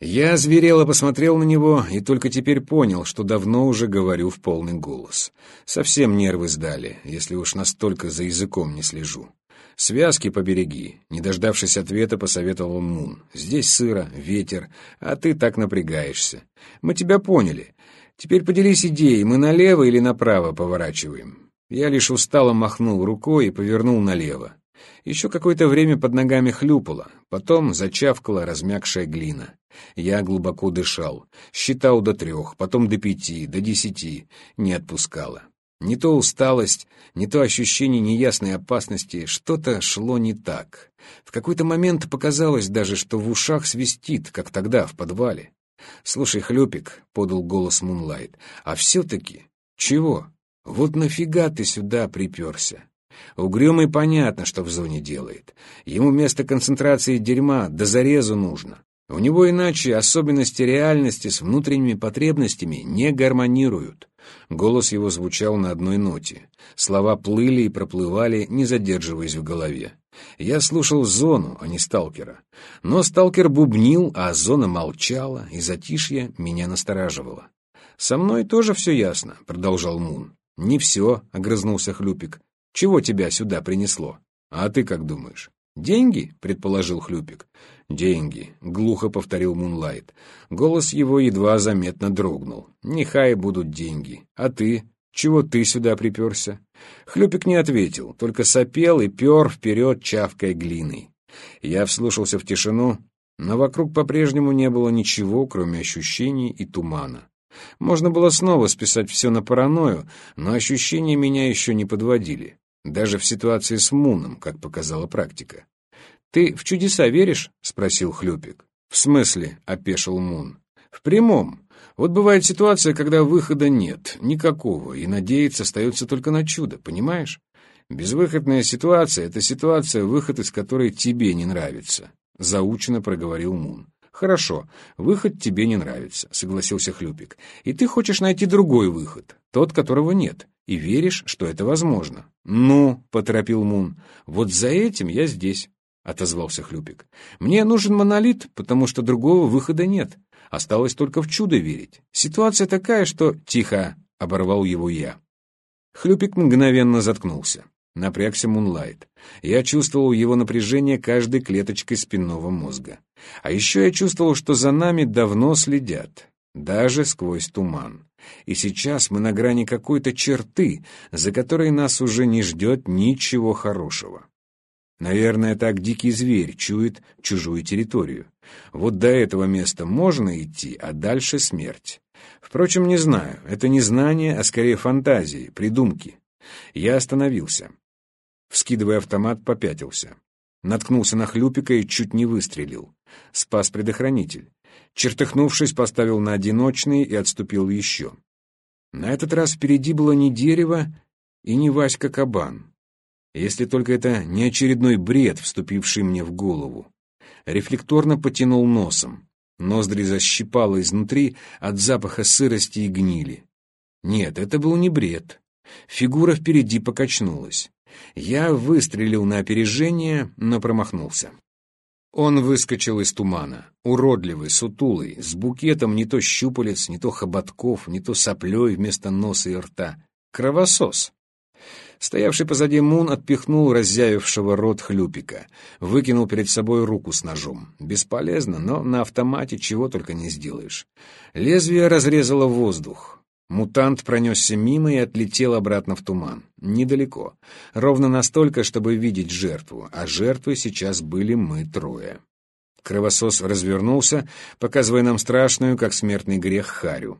Я зверело посмотрел на него и только теперь понял, что давно уже говорю в полный голос. Совсем нервы сдали, если уж настолько за языком не слежу. «Связки побереги», — не дождавшись ответа, посоветовал Мун. «Здесь сыро, ветер, а ты так напрягаешься. Мы тебя поняли. Теперь поделись идеей, мы налево или направо поворачиваем?» Я лишь устало махнул рукой и повернул налево. Еще какое-то время под ногами хлюпало, потом зачавкала размягшая глина. Я глубоко дышал, считал до трех, потом до пяти, до десяти, не отпускала. Не то усталость, не то ощущение неясной опасности, что-то шло не так. В какой-то момент показалось даже, что в ушах свистит, как тогда, в подвале. «Слушай, Хлюпик», — подал голос Мунлайт, — «а все-таки...» «Чего? Вот нафига ты сюда приперся?» Угрюмый понятно, что в зоне делает. Ему вместо концентрации дерьма до зарезу нужно. У него иначе особенности реальности с внутренними потребностями не гармонируют. Голос его звучал на одной ноте. Слова плыли и проплывали, не задерживаясь в голове. Я слушал зону, а не сталкера. Но сталкер бубнил, а зона молчала, и затишье меня настораживало. «Со мной тоже все ясно», — продолжал Мун. «Не все», — огрызнулся Хлюпик. Чего тебя сюда принесло? А ты как думаешь? Деньги? предположил Хлюпик. Деньги, глухо повторил Мунлайт. Голос его едва заметно дрогнул. Нехай будут деньги. А ты? Чего ты сюда приперся? Хлюпик не ответил, только сопел и пер вперед, чавкой глиной. Я вслушался в тишину, но вокруг по-прежнему не было ничего, кроме ощущений и тумана. Можно было снова списать все на паранойю, но ощущения меня еще не подводили. Даже в ситуации с Муном, как показала практика. «Ты в чудеса веришь?» — спросил Хлюпик. «В смысле?» — опешил Мун. «В прямом. Вот бывает ситуация, когда выхода нет, никакого, и надеяться остается только на чудо, понимаешь? Безвыходная ситуация — это ситуация, выход из которой тебе не нравится», — заучено проговорил Мун. «Хорошо, выход тебе не нравится», — согласился Хлюпик. «И ты хочешь найти другой выход, тот, которого нет и веришь, что это возможно. «Ну», — поторопил Мун, — «вот за этим я здесь», — отозвался Хлюпик. «Мне нужен монолит, потому что другого выхода нет. Осталось только в чудо верить. Ситуация такая, что...» «Тихо», — оборвал его я. Хлюпик мгновенно заткнулся. Напрягся Мунлайт. Я чувствовал его напряжение каждой клеточкой спинного мозга. А еще я чувствовал, что за нами давно следят, даже сквозь туман. И сейчас мы на грани какой-то черты, за которой нас уже не ждет ничего хорошего. Наверное, так дикий зверь чует чужую территорию. Вот до этого места можно идти, а дальше смерть. Впрочем, не знаю, это не знание, а скорее фантазии, придумки. Я остановился. Вскидывая автомат, попятился. Наткнулся на хлюпика и чуть не выстрелил. Спас предохранитель. Чертыхнувшись, поставил на одиночный и отступил еще. На этот раз впереди было не дерево и не Васька Кабан. Если только это не очередной бред, вступивший мне в голову. Рефлекторно потянул носом. Ноздри защипало изнутри от запаха сырости и гнили. Нет, это был не бред. Фигура впереди покачнулась. Я выстрелил на опережение, но промахнулся. Он выскочил из тумана, уродливый, сутулый, с букетом не то щупалец, не то хоботков, не то соплей вместо носа и рта. Кровосос. Стоявший позади Мун отпихнул разъявившего рот хлюпика, выкинул перед собой руку с ножом. Бесполезно, но на автомате чего только не сделаешь. Лезвие разрезало воздух. Мутант пронесся мимо и отлетел обратно в туман. Недалеко. Ровно настолько, чтобы видеть жертву, а жертвой сейчас были мы трое. Кровосос развернулся, показывая нам страшную, как смертный грех, харю.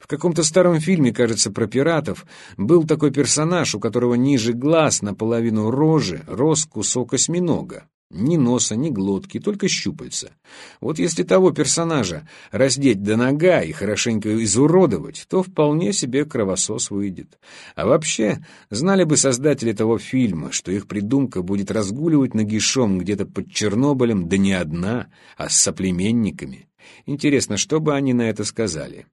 В каком-то старом фильме, кажется, про пиратов, был такой персонаж, у которого ниже глаз наполовину рожи рос кусок осьминога. Ни носа, ни глотки, только щупальца. Вот если того персонажа раздеть до нога и хорошенько изуродовать, то вполне себе кровосос выйдет. А вообще, знали бы создатели того фильма, что их придумка будет разгуливать нагишом где-то под Чернобылем, да не одна, а с соплеменниками. Интересно, что бы они на это сказали?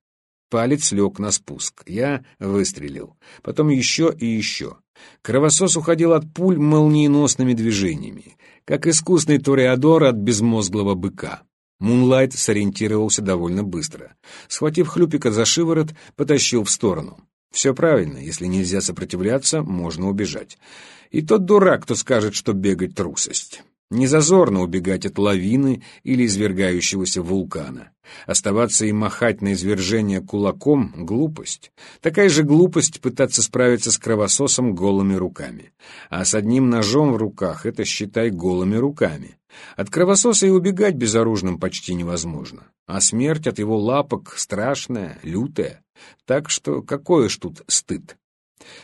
Палец лег на спуск. Я выстрелил. Потом еще и еще. Кровосос уходил от пуль молниеносными движениями как искусный тореадор от безмозглого быка. Мунлайт сориентировался довольно быстро. Схватив Хлюпика за шиворот, потащил в сторону. Все правильно, если нельзя сопротивляться, можно убежать. И тот дурак, кто скажет, что бегать трусость. Не зазорно убегать от лавины или извергающегося вулкана. Оставаться и махать на извержение кулаком — глупость. Такая же глупость пытаться справиться с кровососом голыми руками. А с одним ножом в руках — это, считай, голыми руками. От кровососа и убегать безоружным почти невозможно. А смерть от его лапок страшная, лютая. Так что какой уж тут стыд.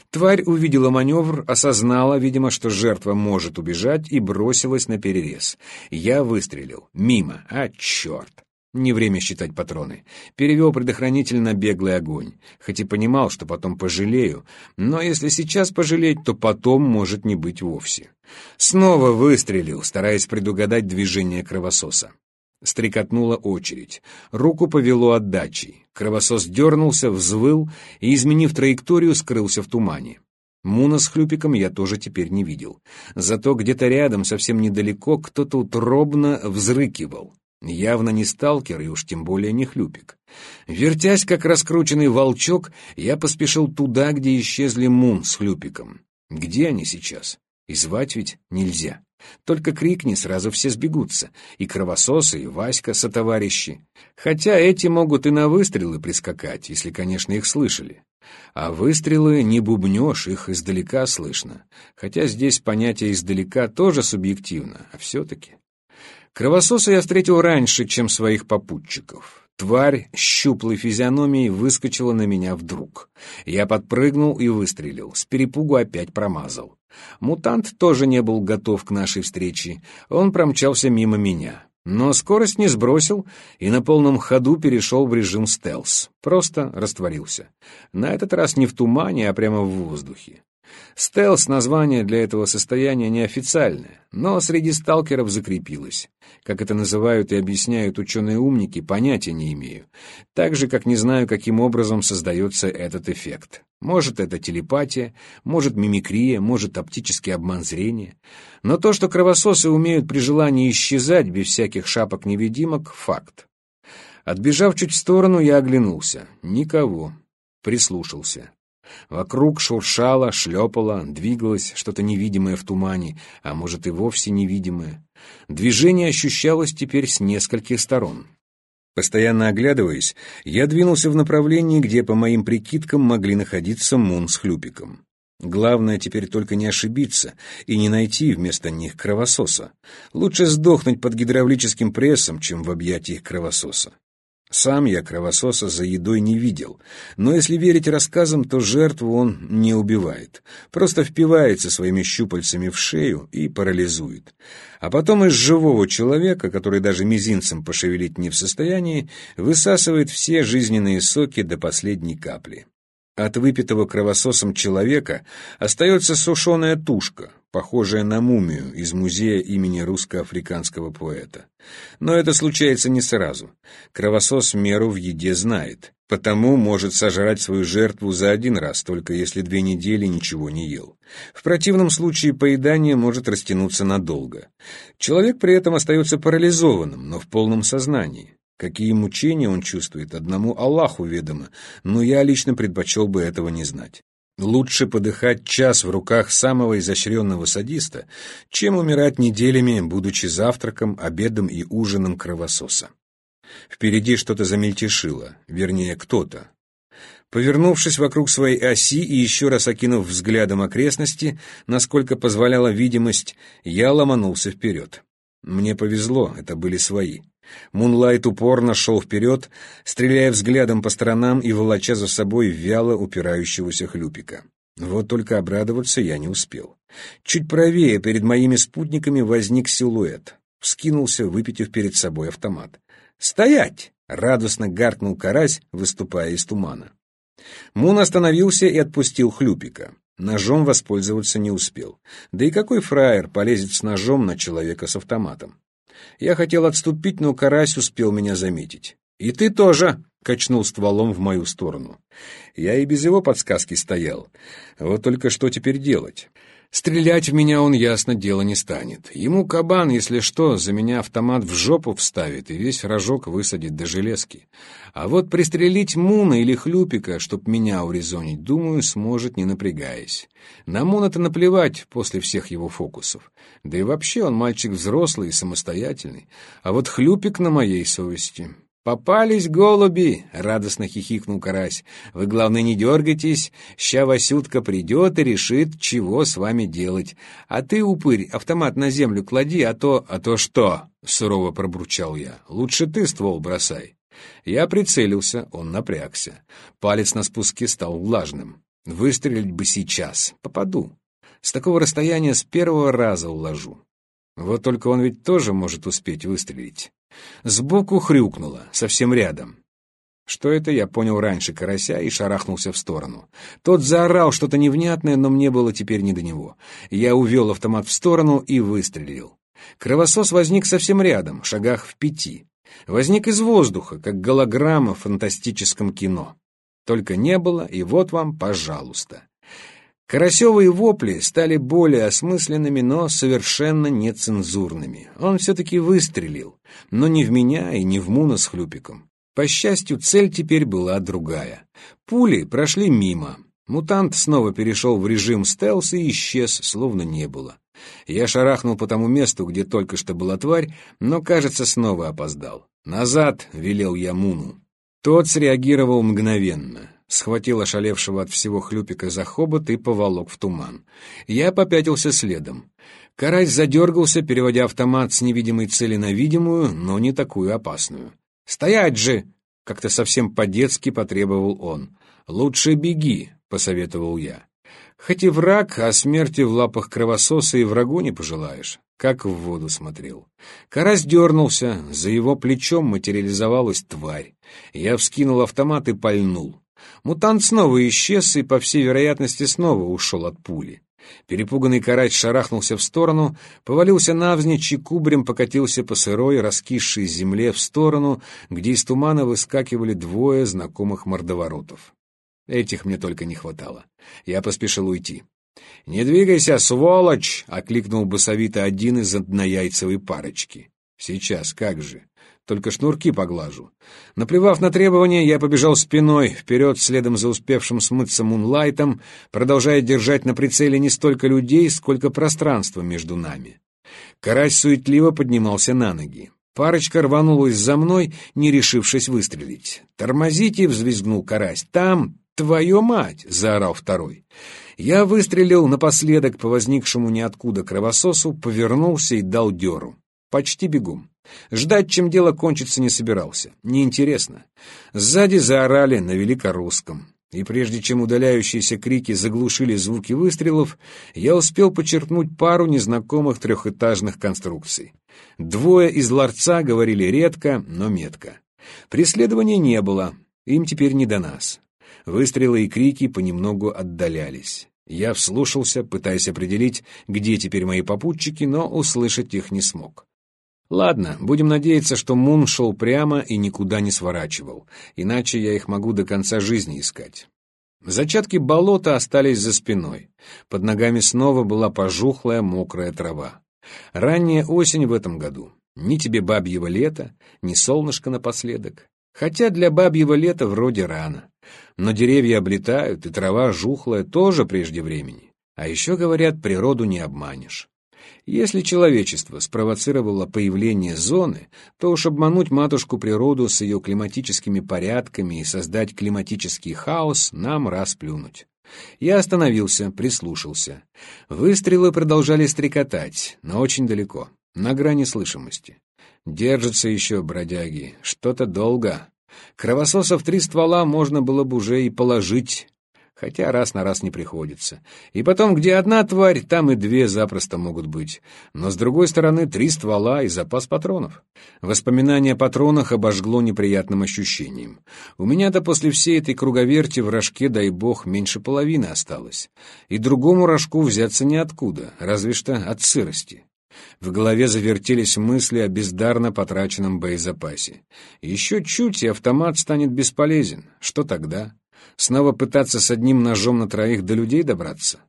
Тварь увидела маневр, осознала, видимо, что жертва может убежать, и бросилась на перерез. Я выстрелил. Мимо. А, черт! Не время считать патроны. Перевел предохранитель на беглый огонь. Хоть и понимал, что потом пожалею, но если сейчас пожалеть, то потом может не быть вовсе. Снова выстрелил, стараясь предугадать движение кровососа. Стрекотнула очередь. Руку повело отдачей. Кровосос дернулся, взвыл и, изменив траекторию, скрылся в тумане. Муна с хлюпиком я тоже теперь не видел. Зато где-то рядом, совсем недалеко, кто-то утробно взрыкивал. Явно не сталкер и уж тем более не хлюпик. Вертясь, как раскрученный волчок, я поспешил туда, где исчезли Мун с хлюпиком. Где они сейчас? И звать ведь нельзя. Только крикни, сразу все сбегутся. И кровососы, и Васька сотоварищи. Хотя эти могут и на выстрелы прискакать, если, конечно, их слышали. А выстрелы не бубнешь, их издалека слышно. Хотя здесь понятие «издалека» тоже субъективно, а все-таки. Кровососа я встретил раньше, чем своих попутчиков. Тварь щуплой физиономией выскочила на меня вдруг. Я подпрыгнул и выстрелил, с перепугу опять промазал. Мутант тоже не был готов к нашей встрече, он промчался мимо меня. Но скорость не сбросил и на полном ходу перешел в режим стелс. Просто растворился. На этот раз не в тумане, а прямо в воздухе. Стелс — название для этого состояния неофициальное, но среди сталкеров закрепилось. Как это называют и объясняют ученые-умники, понятия не имею. Так же, как не знаю, каким образом создается этот эффект. Может, это телепатия, может, мимикрия, может, оптический обман зрения. Но то, что кровососы умеют при желании исчезать без всяких шапок-невидимок — факт. Отбежав чуть в сторону, я оглянулся. Никого. Прислушался. Вокруг шуршало, шлепало, двигалось что-то невидимое в тумане, а может и вовсе невидимое. Движение ощущалось теперь с нескольких сторон. Постоянно оглядываясь, я двинулся в направлении, где, по моим прикидкам, могли находиться Мун с Хлюпиком. Главное теперь только не ошибиться и не найти вместо них кровососа. Лучше сдохнуть под гидравлическим прессом, чем в объятиях кровососа. Сам я кровососа за едой не видел, но если верить рассказам, то жертву он не убивает, просто впивается своими щупальцами в шею и парализует. А потом из живого человека, который даже мизинцем пошевелить не в состоянии, высасывает все жизненные соки до последней капли. От выпитого кровососом человека остается сушеная тушка, похожая на мумию из музея имени русско-африканского поэта. Но это случается не сразу. Кровосос меру в еде знает, потому может сожрать свою жертву за один раз, только если две недели ничего не ел. В противном случае поедание может растянуться надолго. Человек при этом остается парализованным, но в полном сознании. Какие мучения он чувствует, одному Аллаху ведомо, но я лично предпочел бы этого не знать. Лучше подыхать час в руках самого изощренного садиста, чем умирать неделями, будучи завтраком, обедом и ужином кровососа. Впереди что-то замельтешило, вернее, кто-то. Повернувшись вокруг своей оси и еще раз окинув взглядом окрестности, насколько позволяла видимость, я ломанулся вперед. Мне повезло, это были свои. Мунлайт упорно шел вперед, стреляя взглядом по сторонам и волоча за собой вяло упирающегося хлюпика. Вот только обрадоваться я не успел. Чуть правее перед моими спутниками возник силуэт. Вскинулся, выпитив перед собой автомат. «Стоять!» — радостно гаркнул карась, выступая из тумана. Мун остановился и отпустил хлюпика. Ножом воспользоваться не успел. Да и какой фраер полезет с ножом на человека с автоматом? Я хотел отступить, но карась успел меня заметить. «И ты тоже!» — качнул стволом в мою сторону. Я и без его подсказки стоял. Вот только что теперь делать? Стрелять в меня он, ясно, дело не станет. Ему кабан, если что, за меня автомат в жопу вставит и весь рожок высадит до железки. А вот пристрелить Муна или Хлюпика, чтоб меня урезонить, думаю, сможет, не напрягаясь. На Муна-то наплевать после всех его фокусов. Да и вообще он мальчик взрослый и самостоятельный. А вот Хлюпик на моей совести. «Попались голуби!» — радостно хихикнул карась. «Вы, главное, не дергайтесь. Ща Васютка придет и решит, чего с вами делать. А ты, упырь, автомат на землю клади, а то...» «А то что?» — сурово пробурчал я. «Лучше ты ствол бросай». Я прицелился, он напрягся. Палец на спуске стал влажным. Выстрелить бы сейчас. Попаду. С такого расстояния с первого раза уложу. Вот только он ведь тоже может успеть выстрелить. Сбоку хрюкнуло, совсем рядом. Что это, я понял раньше карася и шарахнулся в сторону. Тот заорал что-то невнятное, но мне было теперь не до него. Я увел автомат в сторону и выстрелил. Кровосос возник совсем рядом, шагах в пяти. Возник из воздуха, как голограмма в фантастическом кино. Только не было, и вот вам, пожалуйста. Карасевые вопли стали более осмысленными, но совершенно нецензурными. Он все-таки выстрелил, но не в меня и не в Муна с хлюпиком. По счастью, цель теперь была другая. Пули прошли мимо. Мутант снова перешел в режим стелс и исчез, словно не было. Я шарахнул по тому месту, где только что была тварь, но, кажется, снова опоздал. «Назад!» — велел я Муну. Тот среагировал мгновенно схватил ошалевшего от всего хлюпика за хобот и поволок в туман. Я попятился следом. Карась задергался, переводя автомат с невидимой цели на видимую, но не такую опасную. «Стоять же!» — как-то совсем по-детски потребовал он. «Лучше беги», — посоветовал я. Хоть и враг, а смерти в лапах кровососа и врагу не пожелаешь. Как в воду смотрел. Карась дернулся, за его плечом материализовалась тварь. Я вскинул автомат и пальнул. Мутант снова исчез и, по всей вероятности, снова ушел от пули. Перепуганный карач шарахнулся в сторону, повалился навзничь и кубрем покатился по сырой, раскисшей земле в сторону, где из тумана выскакивали двое знакомых мордоворотов. Этих мне только не хватало. Я поспешил уйти. «Не двигайся, сволочь!» — окликнул басовито один из однояйцевой парочки. «Сейчас, как же!» только шнурки поглажу. Наплевав на требования, я побежал спиной, вперед, следом за успевшим смыться мунлайтом, продолжая держать на прицеле не столько людей, сколько пространство между нами. Карась суетливо поднимался на ноги. Парочка рванулась за мной, не решившись выстрелить. «Тормозите!» — взвизгнул Карась. «Там, твою мать!» — заорал второй. Я выстрелил напоследок по возникшему ниоткуда кровососу, повернулся и дал дёру. Почти бегом. Ждать, чем дело кончится, не собирался. Неинтересно. Сзади заорали на великорусском. И прежде чем удаляющиеся крики заглушили звуки выстрелов, я успел почерпнуть пару незнакомых трехэтажных конструкций. Двое из ларца говорили редко, но метко. Преследования не было, им теперь не до нас. Выстрелы и крики понемногу отдалялись. Я вслушался, пытаясь определить, где теперь мои попутчики, но услышать их не смог. Ладно, будем надеяться, что Мун шел прямо и никуда не сворачивал, иначе я их могу до конца жизни искать. Зачатки болота остались за спиной. Под ногами снова была пожухлая мокрая трава. Ранняя осень в этом году. Ни тебе бабьего лета, ни солнышко напоследок. Хотя для бабьего лета вроде рано. Но деревья облетают, и трава жухлая тоже прежде времени. А еще, говорят, природу не обманешь. Если человечество спровоцировало появление зоны, то уж обмануть матушку природу с ее климатическими порядками и создать климатический хаос нам расплюнуть. Я остановился, прислушался. Выстрелы продолжали стрекотать, но очень далеко, на грани слышимости. Держатся еще бродяги, что-то долго. Кровососов три ствола можно было бы уже и положить, хотя раз на раз не приходится. И потом, где одна тварь, там и две запросто могут быть. Но, с другой стороны, три ствола и запас патронов. Воспоминание о патронах обожгло неприятным ощущением. У меня-то после всей этой круговерти в рожке, дай бог, меньше половины осталось. И другому рожку взяться неоткуда, разве что от сырости. В голове завертелись мысли о бездарно потраченном боезапасе. Еще чуть, и автомат станет бесполезен. Что тогда? Снова пытаться с одним ножом на троих до людей добраться?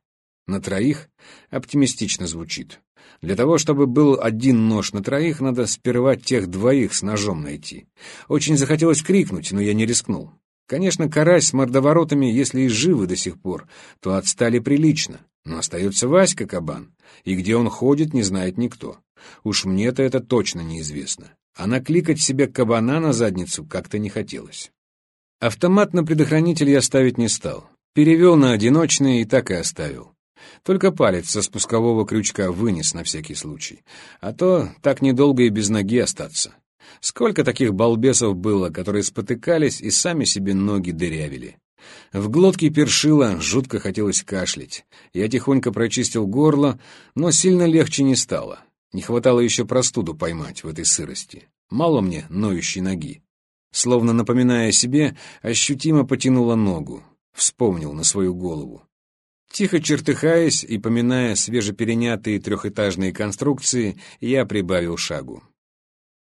На троих оптимистично звучит. Для того, чтобы был один нож на троих, надо сперва тех двоих с ножом найти. Очень захотелось крикнуть, но я не рискнул. Конечно, карась с мордоворотами, если и живы до сих пор, то отстали прилично. Но остается Васька Кабан, и где он ходит, не знает никто. Уж мне-то это точно неизвестно. А накликать себе кабана на задницу как-то не хотелось. Автомат на предохранитель я ставить не стал. Перевел на одиночный и так и оставил. Только палец со спускового крючка вынес на всякий случай. А то так недолго и без ноги остаться. Сколько таких балбесов было, которые спотыкались и сами себе ноги дырявили. В глотке першило, жутко хотелось кашлять. Я тихонько прочистил горло, но сильно легче не стало. Не хватало еще простуду поймать в этой сырости. Мало мне ноющей ноги. Словно напоминая себе, ощутимо потянула ногу. Вспомнил на свою голову. Тихо чертыхаясь и поминая свежеперенятые трехэтажные конструкции, я прибавил шагу.